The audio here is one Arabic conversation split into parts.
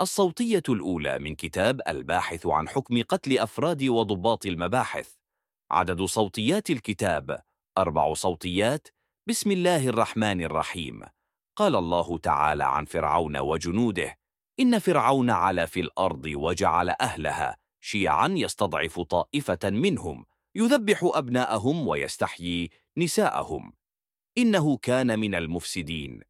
الصوتية الأولى من كتاب الباحث عن حكم قتل أفراد وضباط المباحث. عدد صوتيات الكتاب أربع صوتيات بسم الله الرحمن الرحيم. قال الله تعالى عن فرعون وجنوده إن فرعون علا في الأرض وجعل أهلها شيعا يستضعف طائفة منهم يذبح أبناءهم ويستحيي نساءهم. إنه كان من المفسدين.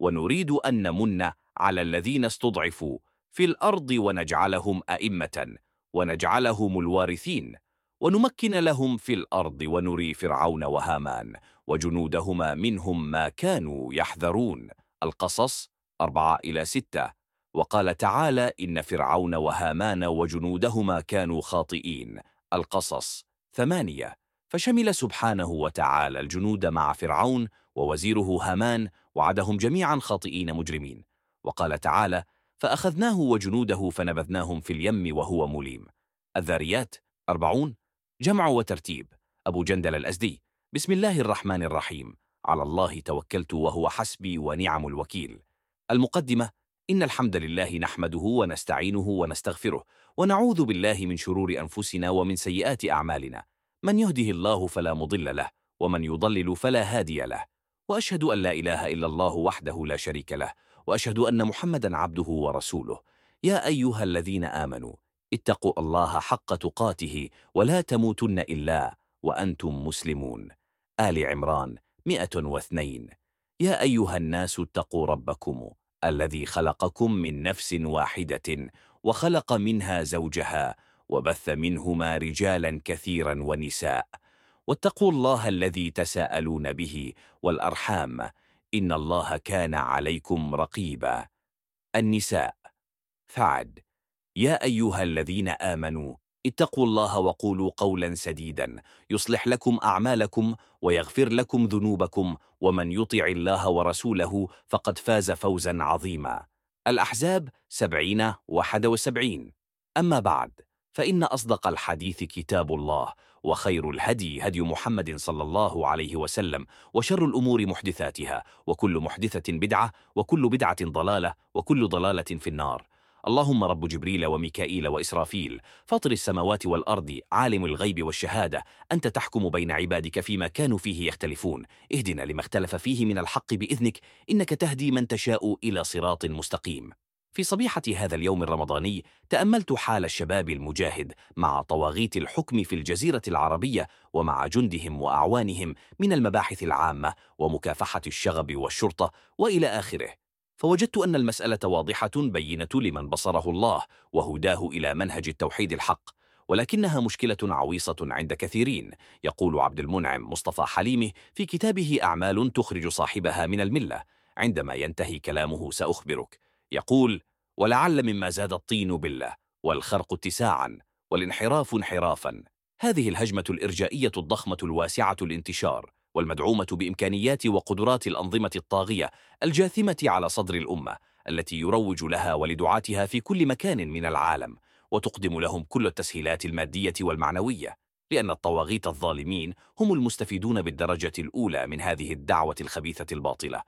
ونريد أن نمن على الذين استضعفوا في الأرض ونجعلهم أئمة ونجعلهم الوارثين ونمكن لهم في الأرض ونري فرعون وهامان وجنودهما منهم ما كانوا يحذرون. القصص أربعة إلى ستة. وقال تعالى إن فرعون وهامان وجنودهما كانوا خاطئين. القصص ثمانية. فشمل سبحانه وتعالى الجنود مع فرعون ووزيره هامان وعدهم جميعا خاطئين مجرمين. وقال تعالى فأخذناه وجنوده فنبذناهم في اليم وهو مليم. الذاريات أربعون. جمع وترتيب. أبو جندل الأزدي. بسم الله الرحمن الرحيم. على الله توكلت وهو حسبي ونعم الوكيل. المقدمة. إن الحمد لله نحمده ونستعينه ونستغفره ونعوذ بالله من شرور أنفسنا ومن سيئات أعمالنا. من يهده الله فلا مضل له ومن يضلل فلا هادي له. وأشهد أن لا إله إلا الله وحده لا شريك له وأشهد أن محمدا عبده ورسوله. يا أيها الذين آمنوا اتقوا الله حق تقاته ولا تموتن إلا وأنتم مسلمون. آل عمران 102 يا أيها الناس اتقوا ربكم الذي خلقكم من نفس واحدة وخلق منها زوجها وبث منهما رجالا كثيرا ونساء. واتقوا الله الذي تساءلون به والأرحام إن الله كان عليكم رقيبا. النساء. فعد. يا أيها الذين آمنوا اتقوا الله وقولوا قولا سديدا. يصلح لكم أعمالكم ويغفر لكم ذنوبكم ومن يطع الله ورسوله فقد فاز فوزا عظيما. الأحزاب سبعين وحد وسبعين. أما بعد فإن أصدق الحديث كتاب الله. وخير الهدي هدي محمد صلى الله عليه وسلم وشر الأمور محدثاتها وكل محدثة بدعة وكل بدعة ضلالة وكل ضلالة في النار. اللهم رب جبريل وميكائيل وإسرافيل فاطر السماوات والأرض عالم الغيب والشهادة أنت تحكم بين عبادك فيما كانوا فيه يختلفون. اهدنا لما اختلف فيه من الحق بإذنك إنك تهدي من تشاء إلى صراط مستقيم. في صبيحة هذا اليوم الرمضاني تأملت حال الشباب المجاهد مع طواغيت الحكم في الجزيرة العربية ومع جندهم وأعوانهم من المباحث العامة ومكافحة الشغب والشرطة وإلى آخره. فوجدت أن المسألة واضحة بينة لمن بصره الله وهداه إلى منهج التوحيد الحق ولكنها مشكلة عويصة عند كثيرين يقول عبد المنعم مصطفى حليمه في كتابه أعمال تخرج صاحبها من الملة عندما ينتهي كلامه سأخبرك. يقول ولعل مما زاد الطين بالله والخرق اتساعا والانحراف انحرافا. هذه الهجمة الإرجائية الضخمة الواسعة الانتشار والمدعومة بإمكانيات وقدرات الأنظمة الطاغية الجاثمة على صدر الأمة التي يروج لها ولدعاتها في كل مكان من العالم وتقدم لهم كل التسهيلات المادية والمعنوية لأن الطواغيت الظالمين هم المستفيدون بالدرجة الأولى من هذه الدعوة الخبيثة الباطلة.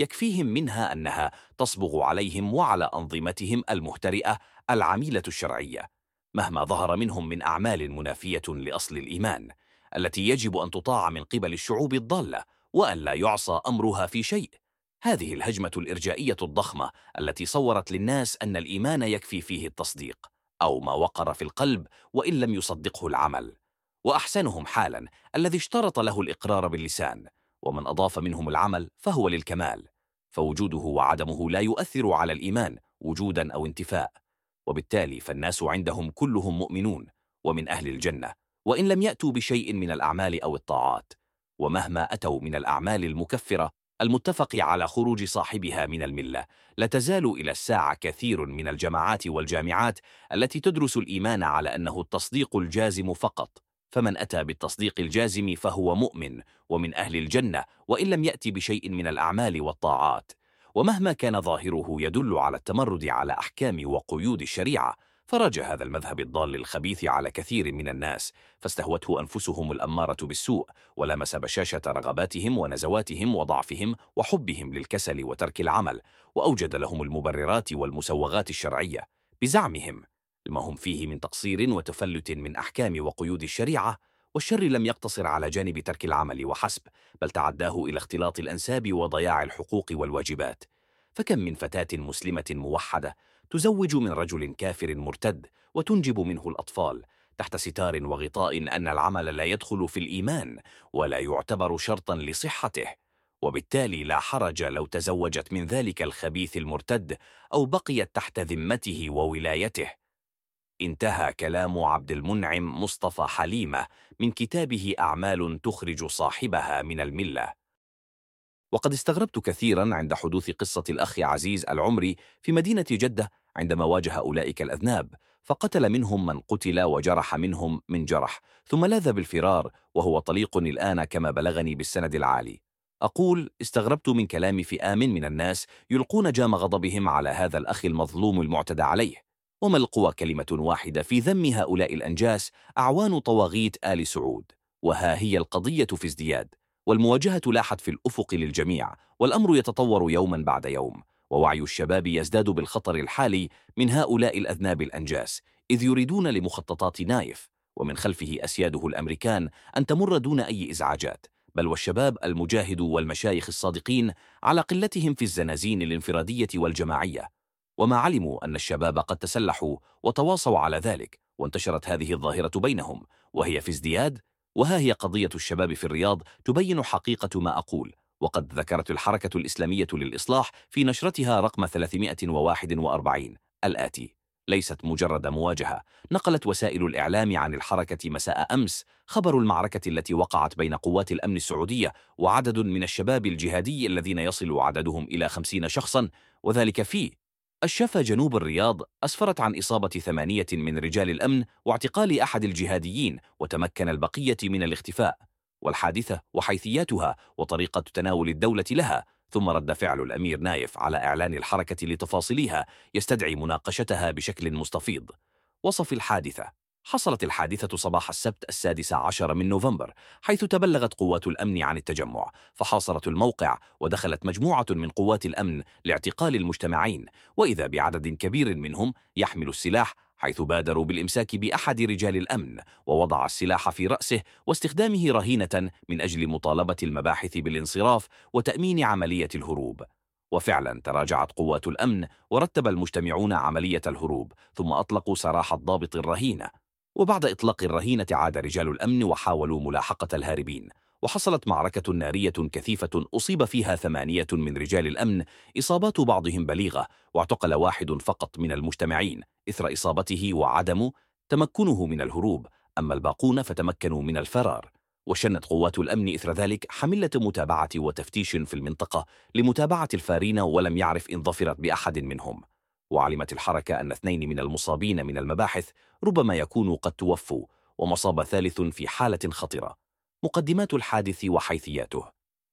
يكفيهم منها أنها تصبغ عليهم وعلى أنظمتهم المهترئة العميلة الشرعية مهما ظهر منهم من أعمال منافية لأصل الإيمان التي يجب أن تطاع من قبل الشعوب الضالة وأن لا يعصى أمرها في شيء. هذه الهجمة الإرجائية الضخمة التي صورت للناس أن الإيمان يكفي فيه التصديق أو ما وقر في القلب وإن لم يصدقه العمل. وأحسنهم حالا الذي اشترط له الإقرار باللسان ومن أضاف منهم العمل فهو للكمال. فوجوده وعدمه لا يؤثر على الإيمان وجودا أو انتفاء وبالتالي فالناس عندهم كلهم مؤمنون ومن أهل الجنة وإن لم يأتوا بشيء من الأعمال أو الطاعات ومهما أتوا من الأعمال المكفرة المتفق على خروج صاحبها من الملة لا تزال إلى الساعة كثير من الجماعات والجامعات التي تدرس الإيمان على أنه التصديق الجازم فقط. فمن أتى بالتصديق الجازم فهو مؤمن ومن أهل الجنة وإن لم يأتي بشيء من الأعمال والطاعات. ومهما كان ظاهره يدل على التمرد على أحكام وقيود الشريعة فرج هذا المذهب الضال الخبيث على كثير من الناس فاستهوته أنفسهم الأمارة بالسوء ولمس بشاشة رغباتهم ونزواتهم وضعفهم وحبهم للكسل وترك العمل وأوجد لهم المبررات والمسوغات الشرعية بزعمهم لما هم فيه من تقصير وتفلت من أحكام وقيود الشريعة والشر لم يقتصر على جانب ترك العمل وحسب بل تعداه إلى اختلاط الأنساب وضياع الحقوق والواجبات. فكم من فتاة مسلمة موحدة تزوج من رجل كافر مرتد وتنجب منه الأطفال تحت ستار وغطاء أن العمل لا يدخل في الإيمان ولا يعتبر شرطا لصحته. وبالتالي لا حرج لو تزوجت من ذلك الخبيث المرتد أو بقيت تحت ذمته وولايته. انتهى كلام عبد المنعم مصطفى حليمة من كتابه أعمال تخرج صاحبها من الملة. وقد استغربت كثيرا عند حدوث قصة الأخ عزيز العمري في مدينة جدة عندما واجه أولئك الأذناب فقتل منهم من قتل وجرح منهم من جرح ثم لاذ بالفرار وهو طليق الآن كما بلغني بالسند العالي. أقول استغربت من كلام فئام من الناس يلقون جام غضبهم على هذا الأخ المظلوم المعتدى عليه. وما القوى كلمة واحدة في ذم هؤلاء الأنجاس أعوان طواغيت آل سعود؟ وها هي القضية في ازدياد والمواجهة لاحت في الأفق للجميع والأمر يتطور يوما بعد يوم ووعي الشباب يزداد بالخطر الحالي من هؤلاء الأذناب الأنجاس إذ يريدون لمخططات نايف ومن خلفه أسياده الأمريكان أن تمر دون أي إزعاجات بل والشباب المجاهد والمشايخ الصادقين على قلتهم في الزنازين الانفرادية والجماعية. وما علموا أن الشباب قد تسلحوا وتواصوا على ذلك وانتشرت هذه الظاهرة بينهم وهي في ازدياد وها هي قضية الشباب في الرياض تبين حقيقة ما أقول. وقد ذكرت الحركة الإسلامية للإصلاح في نشرتها رقم 341 الآتي ليست مجرد مواجهة نقلت وسائل الإعلام عن الحركة مساء أمس خبر المعركة التي وقعت بين قوات الأمن السعودية وعدد من الشباب الجهادي الذين يصل عددهم إلى خمسين شخصا وذلك في الشفا جنوب الرياض أسفرت عن إصابة ثمانية من رجال الأمن واعتقال أحد الجهاديين وتمكن البقية من الاختفاء والحادثة وحيثياتها وطريقة تناول الدولة لها ثم رد فعل الأمير نايف على إعلان الحركة لتفاصيلها يستدعي مناقشتها بشكل مستفيض. وصف الحادثة حصلت الحادثة صباح السبت السادس عشر من نوفمبر حيث تبلغت قوات الأمن عن التجمع فحاصرت الموقع ودخلت مجموعة من قوات الأمن لاعتقال المجتمعين وإذا بعدد كبير منهم يحمل السلاح حيث بادروا بالإمساك بأحد رجال الأمن ووضع السلاح في رأسه واستخدامه رهينة من أجل مطالبة المباحث بالانصراف وتأمين عملية الهروب. وفعلا تراجعت قوات الأمن ورتب المجتمعون عملية الهروب ثم أطلقوا سراح الضابط الرهينة. وبعد إطلاق الرهينة عاد رجال الأمن وحاولوا ملاحقة الهاربين وحصلت معركة نارية كثيفة أصيب فيها ثمانية من رجال الأمن إصابات بعضهم بليغة واعتقل واحد فقط من المجتمعين إثر إصابته وعدم تمكنه من الهروب أما الباقون فتمكنوا من الفرار. وشنت قوات الأمن إثر ذلك حملة متابعة وتفتيش في المنطقة لمتابعة الفارين ولم يعرف إن ظفرت بأحد منهم. وعلمت الحركة أن اثنين من المصابين من المباحث ربما يكونوا قد توفوا ومصاب ثالث في حالة خطرة. مقدمات الحادث وحيثياته.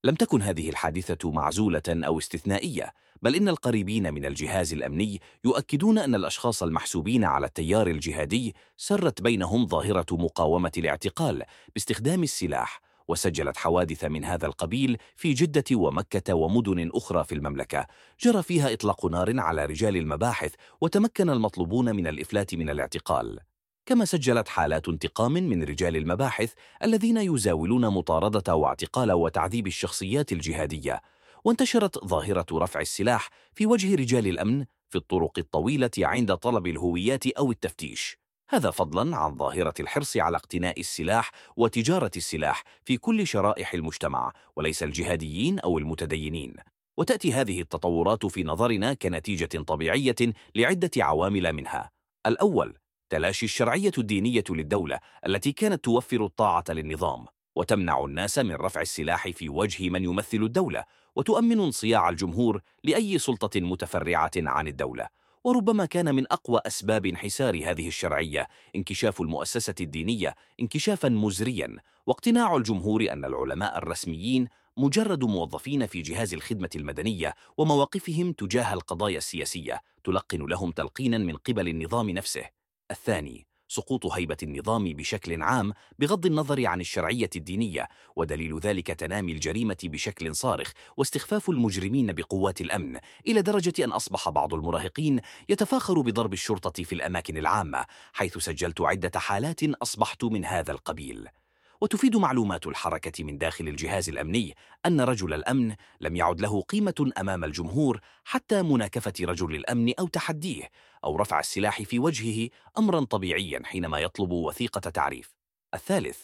لم تكن هذه الحادثة معزولة أو استثنائية بل إن القريبين من الجهاز الأمني يؤكدون أن الأشخاص المحسوبين على التيار الجهادي سرت بينهم ظاهرة مقاومة الاعتقال باستخدام السلاح وسجلت حوادث من هذا القبيل في جدة ومكة ومدن أخرى في المملكة. جرى فيها إطلاق نار على رجال المباحث وتمكن المطلوبون من الإفلات من الاعتقال. كما سجلت حالات انتقام من رجال المباحث الذين يزاولون مطاردة واعتقال وتعذيب الشخصيات الجهادية. وانتشرت ظاهرة رفع السلاح في وجه رجال الأمن في الطرق الطويلة عند طلب الهويات أو التفتيش. هذا فضلا عن ظاهرة الحرص على اقتناء السلاح وتجارة السلاح في كل شرائح المجتمع وليس الجهاديين أو المتدينين. وتأتي هذه التطورات في نظرنا كنتيجة طبيعية لعدة عوامل منها. الأول تلاشي الشرعية الدينية للدولة التي كانت توفر الطاعة للنظام وتمنع الناس من رفع السلاح في وجه من يمثل الدولة وتؤمن انصياع الجمهور لأي سلطة متفرعة عن الدولة. وربما كان من أقوى أسباب انحسار هذه الشرعية انكشاف المؤسسة الدينية انكشافا مزريا واقتناع الجمهور أن العلماء الرسميين مجرد موظفين في جهاز الخدمة المدنية ومواقفهم تجاه القضايا السياسية تلقن لهم تلقينا من قبل النظام نفسه. الثاني سقوط هيبة النظام بشكل عام بغض النظر عن الشرعية الدينية ودليل ذلك تنامي الجريمة بشكل صارخ واستخفاف المجرمين بقوات الأمن إلى درجة أن أصبح بعض المراهقين يتفاخر بضرب الشرطة في الأماكن العامة حيث سجلت عدة حالات أصبحت من هذا القبيل. وتفيد معلومات الحركة من داخل الجهاز الأمني أن رجل الأمن لم يعد له قيمة أمام الجمهور حتى مناكفة رجل الأمن أو تحديه أو رفع السلاح في وجهه أمرا طبيعيا حينما يطلب وثيقة تعريف. الثالث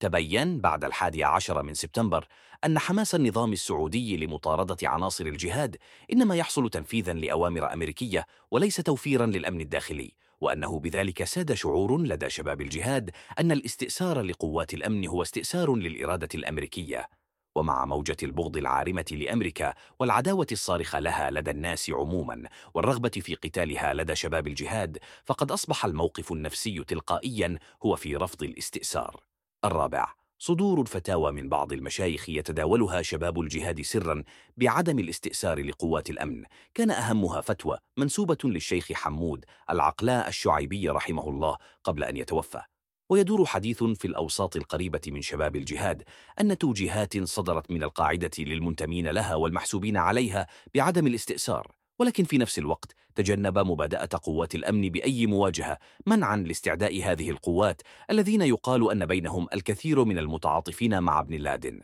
تبين بعد الحادي عشر من سبتمبر أن حماس النظام السعودي لمطاردة عناصر الجهاد إنما يحصل تنفيذا لأوامر أمريكية وليس توفيرا للأمن الداخلي. وأنه بذلك ساد شعور لدى شباب الجهاد أن الاستئسار لقوات الأمن هو استئسار للإرادة الأمريكية. ومع موجة البغض العارمة لأمريكا والعداوة الصارخة لها لدى الناس عموما والرغبة في قتالها لدى شباب الجهاد فقد أصبح الموقف النفسي تلقائيا هو في رفض الاستئسار الرابع صدور الفتاوى من بعض المشايخ يتداولها شباب الجهاد سرا بعدم الاستئسار لقوات الأمن. كان أهمها فتوى منسوبة للشيخ حمود العقلاء الشعيبي رحمه الله قبل أن يتوفى. ويدور حديث في الأوساط القريبة من شباب الجهاد أن توجيهات صدرت من القاعدة للمنتمين لها والمحسوبين عليها بعدم الاستئسار ولكن في نفس الوقت تجنب مبادأة قوات الأمن بأي مواجهة منعا لاستعداء هذه القوات الذين يقال أن بينهم الكثير من المتعاطفين مع ابن لادن.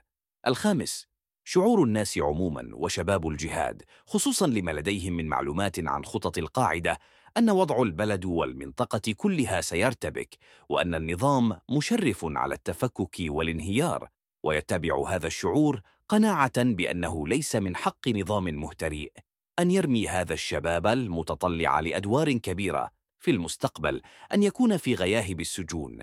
الخامس شعور الناس عموما وشباب الجهاد خصوصا لما لديهم من معلومات عن خطط القاعدة أن وضع البلد والمنطقة كلها سيرتبك وأن النظام مشرف على التفكك والانهيار ويتبع هذا الشعور قناعة بأنه ليس من حق نظام مهترئ. أن يرمي هذا الشباب المتطلع لأدوار كبيرة في المستقبل أن يكون في غياهب السجون.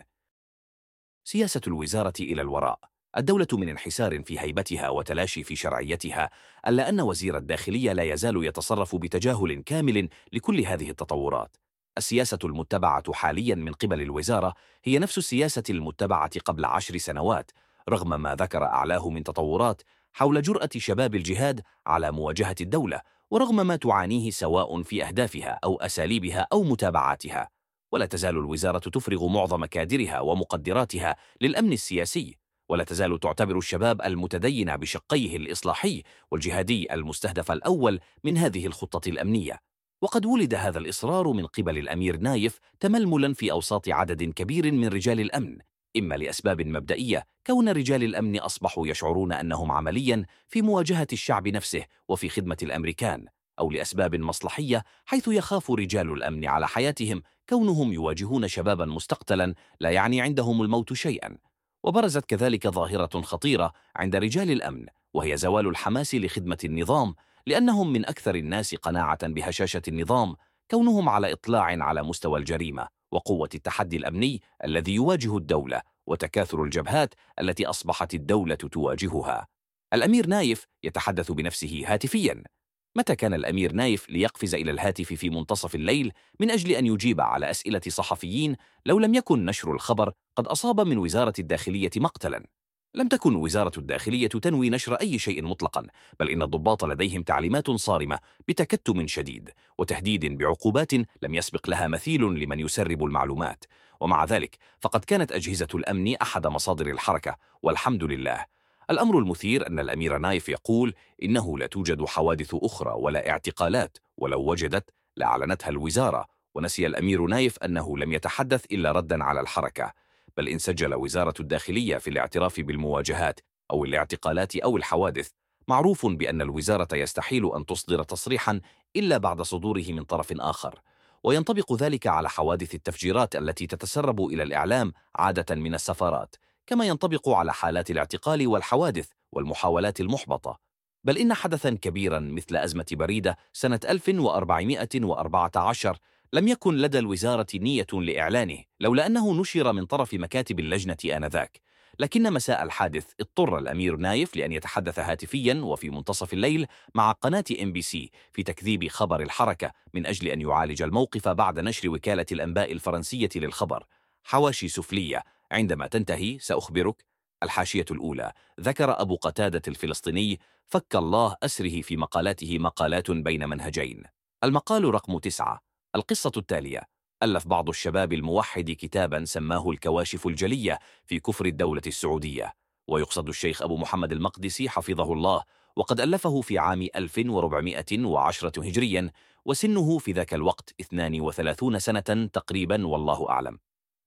سياسة الوزارة إلى الوراء. الدولة من انحسار في هيبتها وتلاشي في شرعيتها ألا أن وزير الداخلية لا يزال يتصرف بتجاهل كامل لكل هذه التطورات. السياسة المتبعة حاليا من قبل الوزارة هي نفس السياسة المتبعة قبل عشر سنوات رغم ما ذكر أعلاه من تطورات حول جرأة شباب الجهاد على مواجهة الدولة ورغم ما تعانيه سواء في أهدافها أو أساليبها أو متابعاتها. ولا تزال الوزارة تفرغ معظم كادرها ومقدراتها للأمن السياسي. ولا تزال تعتبر الشباب المتدين بشقيه الإصلاحي والجهادي المستهدف الأول من هذه الخطة الأمنية. وقد ولد هذا الإصرار من قبل الأمير نايف تململا في أوساط عدد كبير من رجال الأمن. إما لأسباب مبدئية كون رجال الأمن أصبحوا يشعرون أنهم عمليا في مواجهة الشعب نفسه وفي خدمة الأمريكان أو لأسباب مصلحية حيث يخاف رجال الأمن على حياتهم كونهم يواجهون شبابا مستقتلا لا يعني عندهم الموت شيئا. وبرزت كذلك ظاهرة خطيرة عند رجال الأمن وهي زوال الحماس لخدمة النظام لأنهم من أكثر الناس قناعة بهشاشة النظام كونهم على إطلاع على مستوى الجريمة. وقوة التحدي الأمني الذي يواجه الدولة وتكاثر الجبهات التي أصبحت الدولة تواجهها. الأمير نايف يتحدث بنفسه هاتفياً. متى كان الأمير نايف ليقفز إلى الهاتف في منتصف الليل من أجل أن يجيب على أسئلة صحفيين لو لم يكن نشر الخبر قد أصاب من وزارة الداخلية مقتلاً؟ لم تكن وزارة الداخلية تنوي نشر أي شيء مطلقا بل إن الضباط لديهم تعليمات صارمة بتكتم شديد وتهديد بعقوبات لم يسبق لها مثيل لمن يسرب المعلومات. ومع ذلك فقد كانت أجهزة الأمن أحد مصادر الحركة والحمد لله. الأمر المثير أن الأمير نايف يقول إنه لا توجد حوادث أخرى ولا اعتقالات ولو وجدت لأعلنتها الوزارة ونسي الأمير نايف أنه لم يتحدث إلا ردا على الحركة. بل إن سجل وزارة الداخلية في الاعتراف بالمواجهات أو الاعتقالات أو الحوادث معروف بأن الوزارة يستحيل أن تصدر تصريحا إلا بعد صدوره من طرف آخر. وينطبق ذلك على حوادث التفجيرات التي تتسرب إلى الإعلام عادة من السفارات كما ينطبق على حالات الاعتقال والحوادث والمحاولات المحبطة. بل إن حدثا كبيرا مثل أزمة بريدة سنة 1414 لم يكن لدى الوزارة نية لإعلانه لولا أنه نشر من طرف مكاتب اللجنة آنذاك. لكن مساء الحادث اضطر الأمير نايف لأن يتحدث هاتفيا وفي منتصف الليل مع قناة إم بي سي في تكذيب خبر الحركة من أجل أن يعالج الموقف بعد نشر وكالة الأنباء الفرنسية للخبر. حواشي سفلية. عندما تنتهي سأخبرك. الحاشية الأولى. ذكر أبو قتادة الفلسطيني فك الله أسره في مقالاته مقالات بين منهجين المقال رقم تسعة. القصة التالية ألف بعض الشباب الموحد كتابا سماه الكواشف الجلية في كفر الدولة السعودية ويقصد الشيخ أبو محمد المقدسي حفظه الله وقد ألفه في عام 1410 هجريا وسنه في ذاك الوقت 32 سنة تقريبا والله أعلم.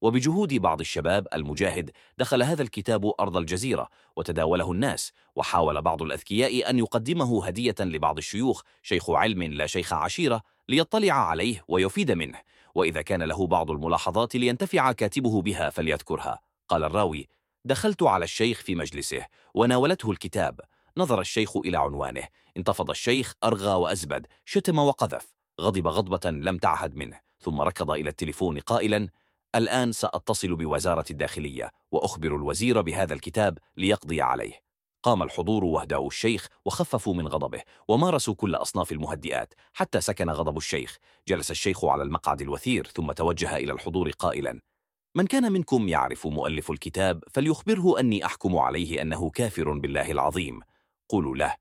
وبجهود بعض الشباب المجاهد دخل هذا الكتاب أرض الجزيرة وتداوله الناس وحاول بعض الأذكياء أن يقدمه هدية لبعض الشيوخ شيخ علم لا شيخ عشيرة ليطلع عليه ويفيد منه وإذا كان له بعض الملاحظات لينتفع كاتبه بها فليذكرها. قال الراوي دخلت على الشيخ في مجلسه وناولته الكتاب. نظر الشيخ إلى عنوانه. انتفض الشيخ أرغى وأزبد شتم وقذف. غضب غضبة لم تعهد منه. ثم ركض إلى التليفون قائلا الآن سأتصل بوزارة الداخلية وأخبر الوزير بهذا الكتاب ليقضي عليه. قام الحضور واهدأوا الشيخ وخففوا من غضبه ومارسوا كل أصناف المهدئات حتى سكن غضب الشيخ. جلس الشيخ على المقعد الوثير ثم توجه إلى الحضور قائلا من كان منكم يعرف مؤلف الكتاب فليخبره أني أحكم عليه أنه كافر بالله العظيم. قولوا له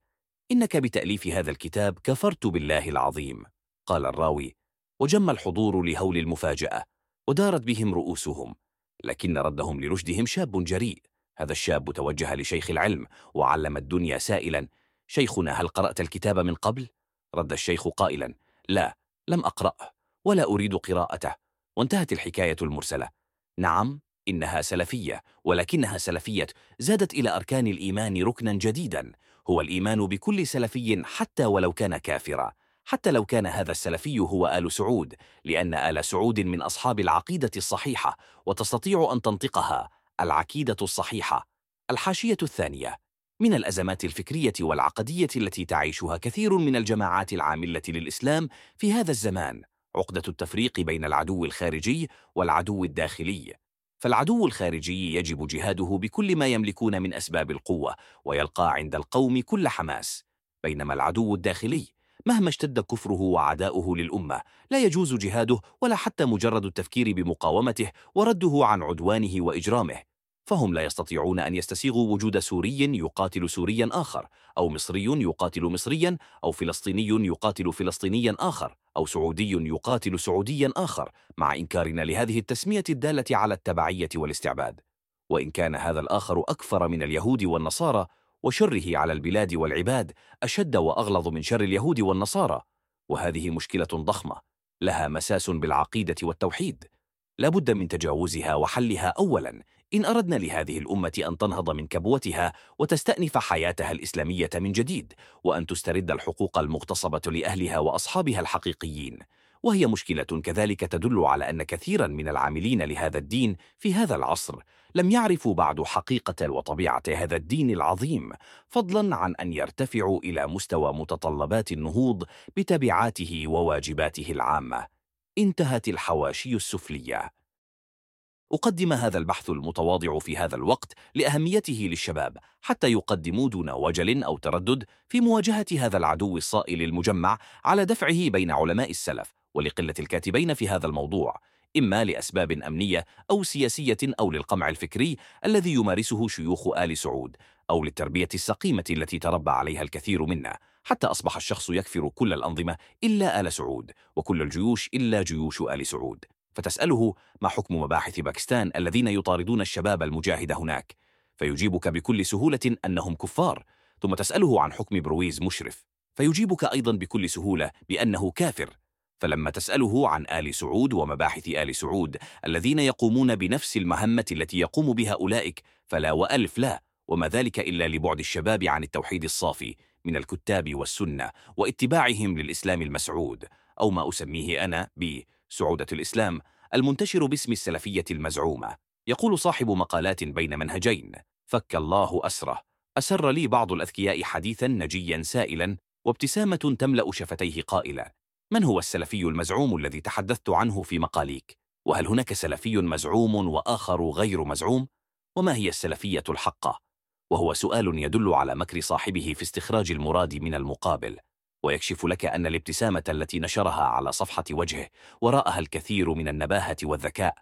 إنك بتأليف هذا الكتاب كفرت بالله العظيم. قال الراوي وجم الحضور لهول المفاجأة ودارت بهم رؤوسهم لكن ردهم لرشدهم شاب جريء. هذا الشاب توجه لشيخ العلم وعلم الدنيا سائلا. شيخنا هل قرأت الكتاب من قبل؟ رد الشيخ قائلا. لا لم أقرأه ولا أريد قراءته. وانتهت الحكاية المرسلة. نعم إنها سلفية ولكنها سلفية. زادت إلى أركان الإيمان ركنا جديدا. هو الإيمان بكل سلفي حتى ولو كان كافرا. حتى لو كان هذا السلفي هو آل سعود لأن آل سعود من أصحاب العقيدة الصحيحة وتستطيع أن تنطقها. العقيدة الصحيحة الحاشية الثانية من الأزمات الفكرية والعقدية التي تعيشها كثير من الجماعات العاملة للإسلام في هذا الزمان عقدة التفريق بين العدو الخارجي والعدو الداخلي. فالعدو الخارجي يجب جهاده بكل ما يملكون من أسباب القوة ويلقى عند القوم كل حماس. بينما العدو الداخلي مهما اشتد كفره وعداؤه للأمة لا يجوز جهاده ولا حتى مجرد التفكير بمقاومته ورده عن عدوانه وإجرامه. فهم لا يستطيعون أن يستسيغوا وجود سوري يقاتل سوريا آخر أو مصري يقاتل مصريا أو فلسطيني يقاتل فلسطينيا آخر أو سعودي يقاتل سعوديا آخر مع إنكارنا لهذه التسمية الدالة على التبعية والاستعباد. وإن كان هذا الآخر أكثر من اليهود والنصارى وشره على البلاد والعباد أشد وأغلظ من شر اليهود والنصارى. وهذه مشكلة ضخمة لها مساس بالعقيدة والتوحيد. لابد من تجاوزها وحلها أولاً إن أردنا لهذه الأمة أن تنهض من كبوتها وتستأنف حياتها الإسلامية من جديد وأن تسترد الحقوق المغتصبة لأهلها وأصحابها الحقيقيين. وهي مشكلة كذلك تدل على أن كثيرا من العاملين لهذا الدين في هذا العصر لم يعرفوا بعد حقيقة وطبيعة هذا الدين العظيم فضلا عن أن يرتفعوا إلى مستوى متطلبات النهوض بتبعاته وواجباته العامة. انتهت الحواشي السفلية. أقدم هذا البحث المتواضع في هذا الوقت لأهميته للشباب حتى يقدموا دون وجل أو تردد في مواجهة هذا العدو الصائل المجمع على دفعه بين علماء السلف ولقلة الكاتبين في هذا الموضوع إما لأسباب أمنية أو سياسية أو للقمع الفكري الذي يمارسه شيوخ آل سعود أو للتربية السقيمة التي تربى عليها الكثير منا حتى أصبح الشخص يكفر كل الأنظمة إلا آل سعود وكل الجيوش إلا جيوش آل سعود. فتسأله ما حكم مباحث باكستان الذين يطاردون الشباب المجاهد هناك؟ فيجيبك بكل سهولة أنهم كفار. ثم تسأله عن حكم برويز مشرف. فيجيبك أيضا بكل سهولة بأنه كافر. فلما تسأله عن آل سعود ومباحث آل سعود الذين يقومون بنفس المهمة التي يقوم بها أولئك فلا وألف لا. وما ذلك إلا لبعد الشباب عن التوحيد الصافي من الكتاب والسنة واتباعهم للإسلام المسعود أو ما أسميه أنا بسعودة الإسلام المنتشر باسم السلفية المزعومة يقول صاحب مقالات بين منهجين فك الله أسره أسر لي بعض الأذكياء حديثا نجيا سائلا وابتسامة تملأ شفتيه قائلا من هو السلفي المزعوم الذي تحدثت عنه في مقاليك؟ وهل هناك سلفي مزعوم وآخر غير مزعوم؟ وما هي السلفية الحقة؟ وهو سؤال يدل على مكر صاحبه في استخراج المراد من المقابل ويكشف لك أن الابتسامة التي نشرها على صفحة وجهه وراءها الكثير من النباهة والذكاء.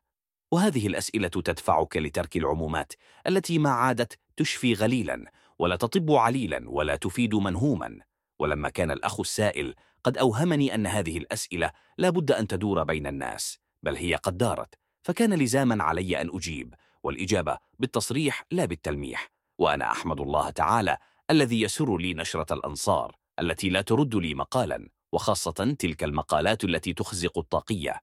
وهذه الأسئلة تدفعك لترك العمومات التي ما عادت تشفي غليلا ولا تطب عليلا ولا تفيد منهوما. ولما كان الأخ السائل قد أوهمني أن هذه الأسئلة لا بد أن تدور بين الناس بل هي قد دارت فكان لزاما علي أن أجيب والإجابة بالتصريح لا بالتلميح. وأنا أحمد الله تعالى الذي يسر لي نشرة الأنصار. التي لا ترد لي مقالا وخاصة تلك المقالات التي تخزق الطاقية.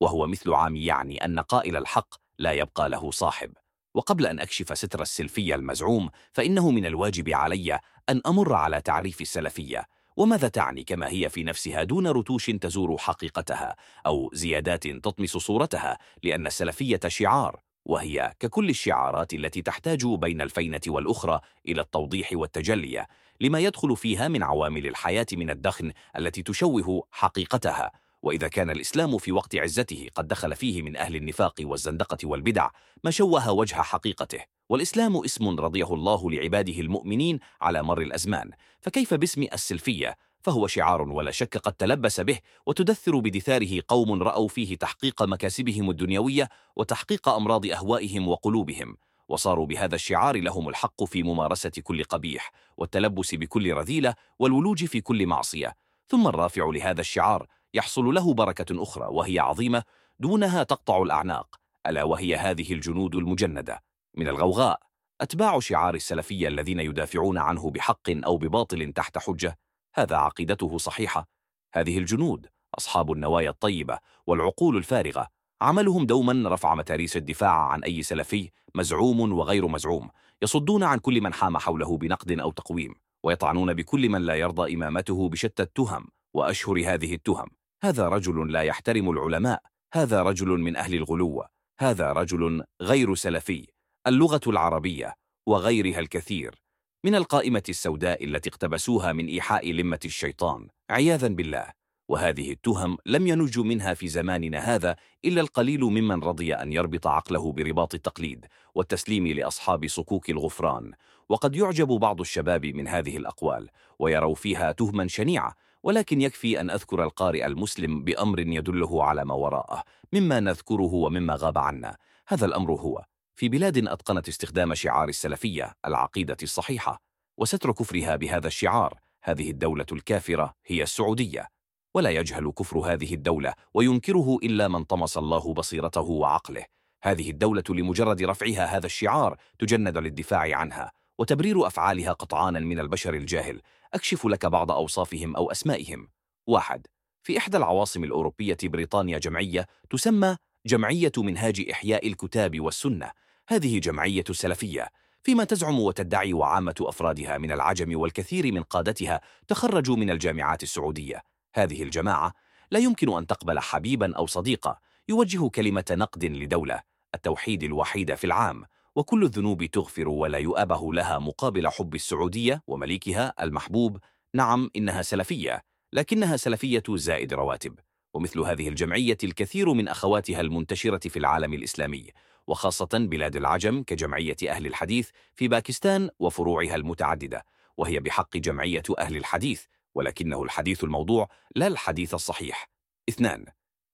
وهو مثل عام يعني أن قائل الحق لا يبقى له صاحب. وقبل أن أكشف ستر السلفية المزعوم فإنه من الواجب علي أن أمر على تعريف السلفية. وماذا تعني كما هي في نفسها دون رتوش تزور حقيقتها أو زيادات تطمس صورتها لأن السلفية شعار وهي ككل الشعارات التي تحتاج بين الفينة والأخرى إلى التوضيح والتجلية. لما يدخل فيها من عوامل الحياة من الدخن التي تشوه حقيقتها. وإذا كان الإسلام في وقت عزته قد دخل فيه من أهل النفاق والزندقة والبدع ما شوه وجه حقيقته. والإسلام اسم رضيه الله لعباده المؤمنين على مر الأزمان. فكيف باسم السلفية؟ فهو شعار ولا شك قد تلبس به وتدثر بدثاره قوم رأوا فيه تحقيق مكاسبهم الدنيوية وتحقيق أمراض أهوائهم وقلوبهم. وصاروا بهذا الشعار لهم الحق في ممارسة كل قبيح والتلبس بكل رذيلة والولوج في كل معصية. ثم الرافع لهذا الشعار يحصل له بركة أخرى وهي عظيمة دونها تقطع الأعناق. ألا وهي هذه الجنود المجندة؟ من الغوغاء. أتباع شعار السلفية الذين يدافعون عنه بحق أو بباطل تحت حجة. هذا عقيدته صحيحة. هذه الجنود أصحاب النوايا الطيبة والعقول الفارغة. عملهم دوما رفع متاريس الدفاع عن أي سلفي مزعوم وغير مزعوم يصدون عن كل من حام حوله بنقد أو تقويم ويطعنون بكل من لا يرضى إمامته بشتى التهم وأشهر هذه التهم. هذا رجل لا يحترم العلماء هذا رجل من أهل الغلو هذا رجل غير سلفي اللغة العربية وغيرها الكثير. من القائمة السوداء التي اقتبسوها من إيحاء لمة الشيطان عياذا بالله. وهذه التهم لم ينج منها في زماننا هذا إلا القليل ممن رضي أن يربط عقله برباط التقليد والتسليم لأصحاب صكوك الغفران. وقد يعجب بعض الشباب من هذه الأقوال ويروا فيها تهما شنيعة ولكن يكفي أن أذكر القارئ المسلم بأمر يدله على ما وراءه مما نذكره ومما غاب عنا. هذا الأمر هو في بلاد أتقنت استخدام شعار السلفية العقيدة الصحيحة وستر كفرها بهذا الشعار. هذه الدولة الكافرة هي السعودية. ولا يجهل كفر هذه الدولة وينكره إلا من طمس الله بصيرته وعقله. هذه الدولة لمجرد رفعها هذا الشعار تجند للدفاع عنها وتبرير أفعالها قطعانا من البشر الجاهل. أكشف لك بعض أوصافهم أو أسمائهم. واحد في إحدى العواصم الأوروبية بريطانيا جمعية تسمى جمعية منهاج إحياء الكتاب والسنة. هذه جمعية سلفية فيما تزعم وتدعي وعامة أفرادها من العجم والكثير من قادتها تخرجوا من الجامعات السعودية. هذه الجماعة لا يمكن أن تقبل حبيبا أو صديقا يوجه كلمة نقد لدولة التوحيد الوحيد في العام وكل الذنوب تغفر ولا يؤبه لها مقابل حب السعودية ومليكها المحبوب. نعم إنها سلفية لكنها سلفية زائد رواتب. ومثل هذه الجمعية الكثير من أخواتها المنتشرة في العالم الإسلامي وخاصة بلاد العجم كجمعية أهل الحديث في باكستان وفروعها المتعددة وهي بحق جمعية أهل الحديث. ولكنه الحديث الموضوع لا الحديث الصحيح. اثنان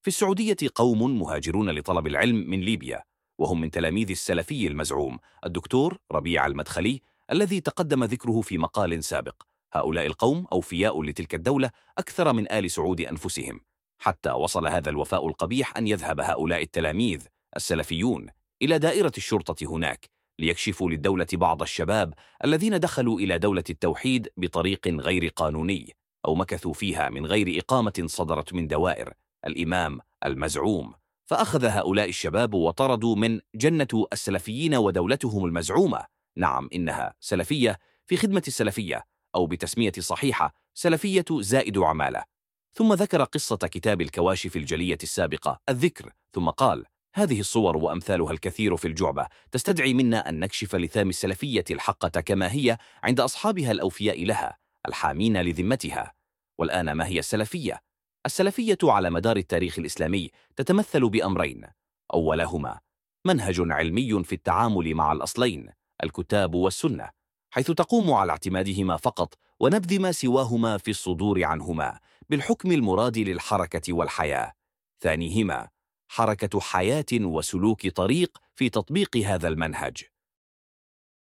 في السعودية قوم مهاجرون لطلب العلم من ليبيا وهم من تلاميذ السلفي المزعوم الدكتور ربيع المدخلي الذي تقدم ذكره في مقال سابق. هؤلاء القوم أوفياء لتلك الدولة أكثر من آل سعود أنفسهم. حتى وصل هذا الوفاء القبيح أن يذهب هؤلاء التلاميذ السلفيون إلى دائرة الشرطة هناك ليكشفوا للدولة بعض الشباب الذين دخلوا إلى دولة التوحيد بطريق غير قانوني أو مكثوا فيها من غير إقامة صدرت من دوائر الإمام المزعوم. فأخذ هؤلاء الشباب وطردوا من جنة السلفيين ودولتهم المزعومة. نعم إنها سلفية في خدمة السلفية أو بتسمية صحيحة سلفية زائد عمالة. ثم ذكر قصة كتاب الكواشف الجلية السابقة الذكر ثم قال هذه الصور وأمثالها الكثير في الجعبة. تستدعي منا أن نكشف لثام السلفية الحقة كما هي عند أصحابها الأوفياء لها الحامين لذمتها. والآن ما هي السلفية؟ السلفية على مدار التاريخ الإسلامي تتمثل بأمرين. أولهما منهج علمي في التعامل مع الأصلين الكتاب والسنة حيث تقوم على اعتمادهما فقط ونبذ ما سواهما في الصدور عنهما بالحكم المراد للحركة والحياة. ثانيهما حركة حياة وسلوك طريق في تطبيق هذا المنهج.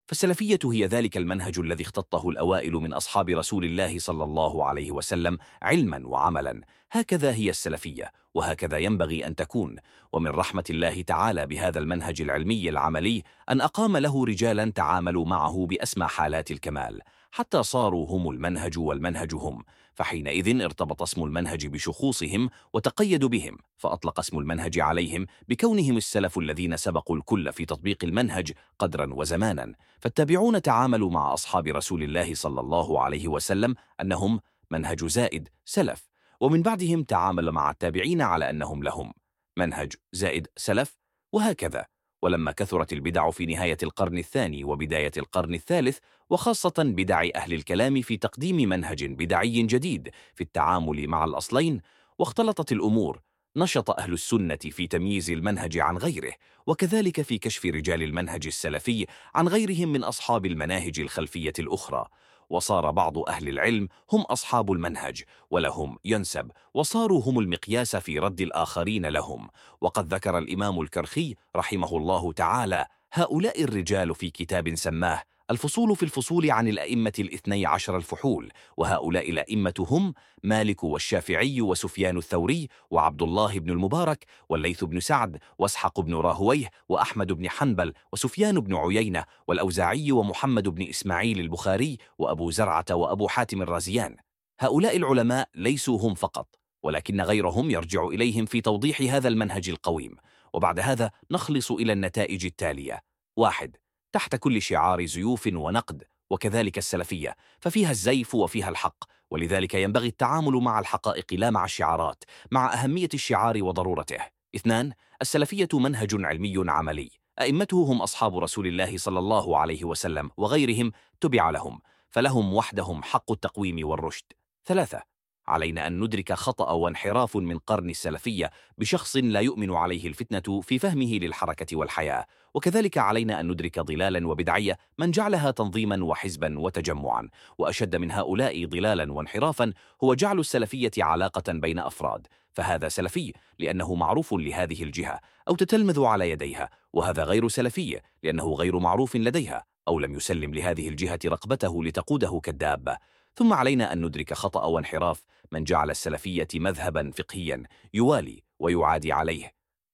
فالسلفية هي ذلك المنهج الذي اختطه الأوائل من أصحاب رسول الله صلى الله عليه وسلم علما وعملا. هكذا هي السلفية وهكذا ينبغي أن تكون. ومن رحمة الله تعالى بهذا المنهج العلمي العملي أن أقام له رجالا تعاملوا معه بأسمى حالات الكمال. حتى صاروا هم المنهج والمنهج هم فحينئذ ارتبط اسم المنهج بشخوصهم وتقيدوا بهم فأطلق اسم المنهج عليهم بكونهم السلف الذين سبقوا الكل في تطبيق المنهج قدرا وزمانا فالتابعون تعاملوا مع أصحاب رسول الله صلى الله عليه وسلم أنهم منهج زائد سلف ومن بعدهم تعامل مع التابعين على أنهم لهم منهج زائد سلف وهكذا. ولما كثرت البدع في نهاية القرن الثاني وبداية القرن الثالث وخاصة بدع أهل الكلام في تقديم منهج بدعي جديد في التعامل مع الأصلين واختلطت الأمور نشط أهل السنة في تمييز المنهج عن غيره وكذلك في كشف رجال المنهج السلفي عن غيرهم من أصحاب المناهج الخلفية الأخرى. وصار بعض أهل العلم هم أصحاب المنهج ولهم ينسب وصاروا هم المقياس في رد الآخرين لهم. وقد ذكر الإمام الكرخي رحمه الله تعالى هؤلاء الرجال في كتاب سماه الفصول في الفصول عن الأئمة الاثني عشر الفحول وهؤلاء الأئمة هم مالك والشافعي وسفيان الثوري وعبد الله بن المبارك والليث بن سعد واسحق بن راهويه وأحمد بن حنبل وسفيان بن عيينة والأوزاعي ومحمد بن إسماعيل البخاري وأبو زرعة وأبو حاتم الرازيان. هؤلاء العلماء ليسوا هم فقط ولكن غيرهم يرجع إليهم في توضيح هذا المنهج القويم. وبعد هذا نخلص إلى النتائج التالية. واحد تحت كل شعار زيوف ونقد وكذلك السلفية ففيها الزيف وفيها الحق ولذلك ينبغي التعامل مع الحقائق لا مع الشعارات مع أهمية الشعار وضرورته. اثنان السلفية منهج علمي عملي. أئمته هم أصحاب رسول الله صلى الله عليه وسلم وغيرهم تبع لهم فلهم وحدهم حق التقويم والرشد. ثلاثة علينا أن ندرك خطأ وانحراف من قرن السلفية بشخص لا يؤمن عليه الفتنة في فهمه للحركة والحياة. وكذلك علينا أن ندرك ضلالا وبدعية من جعلها تنظيما وحزبا وتجمعا. وأشد من هؤلاء ضلالا وانحرافا هو جعل السلفية علاقة بين أفراد. فهذا سلفي لأنه معروف لهذه الجهة أو تتلمذ على يديها. وهذا غير سلفي لأنه غير معروف لديها أو لم يسلم لهذه الجهة رقبته لتقوده كالدابة. ثم علينا أن ندرك خطأ وانحراف من جعل السلفية مذهبا فقهيا يوالي ويعادي عليه.